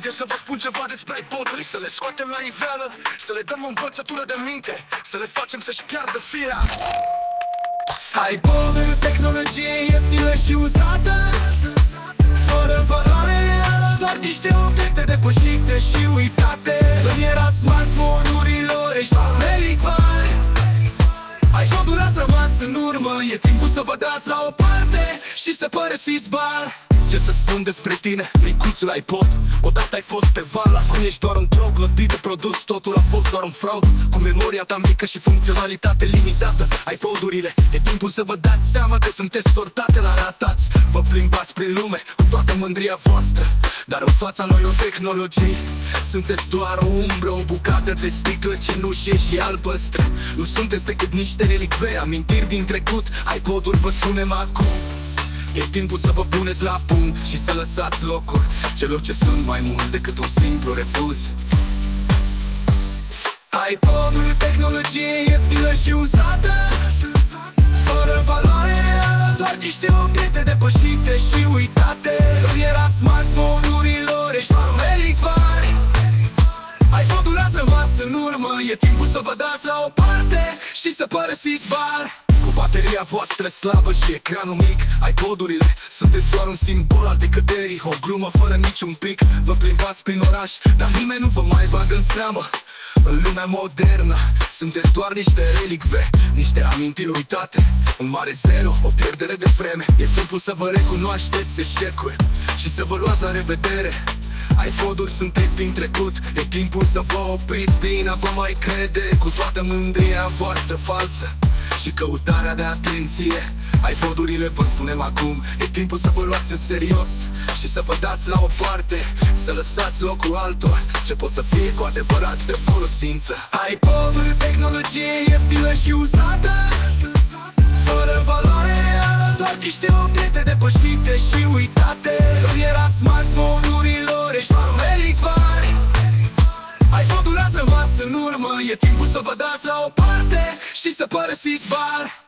Haideți să vă spun ceva despre iPod-uri Să le scoatem la iveală Să le dăm o învățătură de minte Să le facem să-și piardă firea. iPod-ul tehnologie ieftină și uzată Fără valoare reală, doar niște obiecte depășite și uitate. În era smartphone-urilor ești relicvar iPod-ul ați rămas în urmă, e timpul să vă dați la o parte Și să părăsiți bar ce să spun despre tine, micuțul iPod Odată ai fost pe val, acum ești doar un trog Lădit de produs, totul a fost doar un fraud. Cu memoria ta mică și funcționalitate limitată iPod-urile, e timpul să vă dați seama că sunteți sortate la ratați. Vă plimbați prin lume cu toată mândria voastră Dar în fața noi o tehnologie. Sunteți doar o umbră, o bucată de sticlă cenușie și albăstră Nu sunteți decât niște relicvei, amintiri din trecut. iPod-uri vă sunem acum E timpul să vă puneți la punct și să lăsați locul Celor ce sunt mai mult decât un simplu refuz. iPod-ul tehnologie ieftină și uzată Fără valoare reală, doar niște obiecte depășite și uitate. În era smartphone-urilor, ești doar un relicvar iPod-ul ați rămas în urmă, e timpul să vă dați la o parte Și să părăsiți bar. cu bateria voastră slabă și ecranul mic. iPod-urile sunteți doar un simbol al decăderii. O glumă fără niciun pic. Vă plimbați prin oraș, dar nimeni nu vă mai bagă în seamă. În lumea modernă Sunteți doar niște relicve Niște amintiri uitate. Un mare zero, o pierdere de vreme. E timpul să vă recunoașteți eșecul Și să vă luați la revedere. iPod-uri sunteți din trecut. E timpul să vă opriți din a vă mai crede. Cu toată mândria voastră falsă și căutarea de atenție. iPod-urile vă spunem acum E timpul să vă luați în serios Și să vă dați la o parte Să lăsați locul altor. Ce pot să fie cu adevărat de folosință? iPod-ul tehnologie ieftină și uzată Fără valoare reală Doar niște obiecte depășite și uitate. În era smartphone-urilor Ești doar un relicvar iPod-ul ați rămas în urmă E timpul să vă dați la o parte Și să părăsiți bar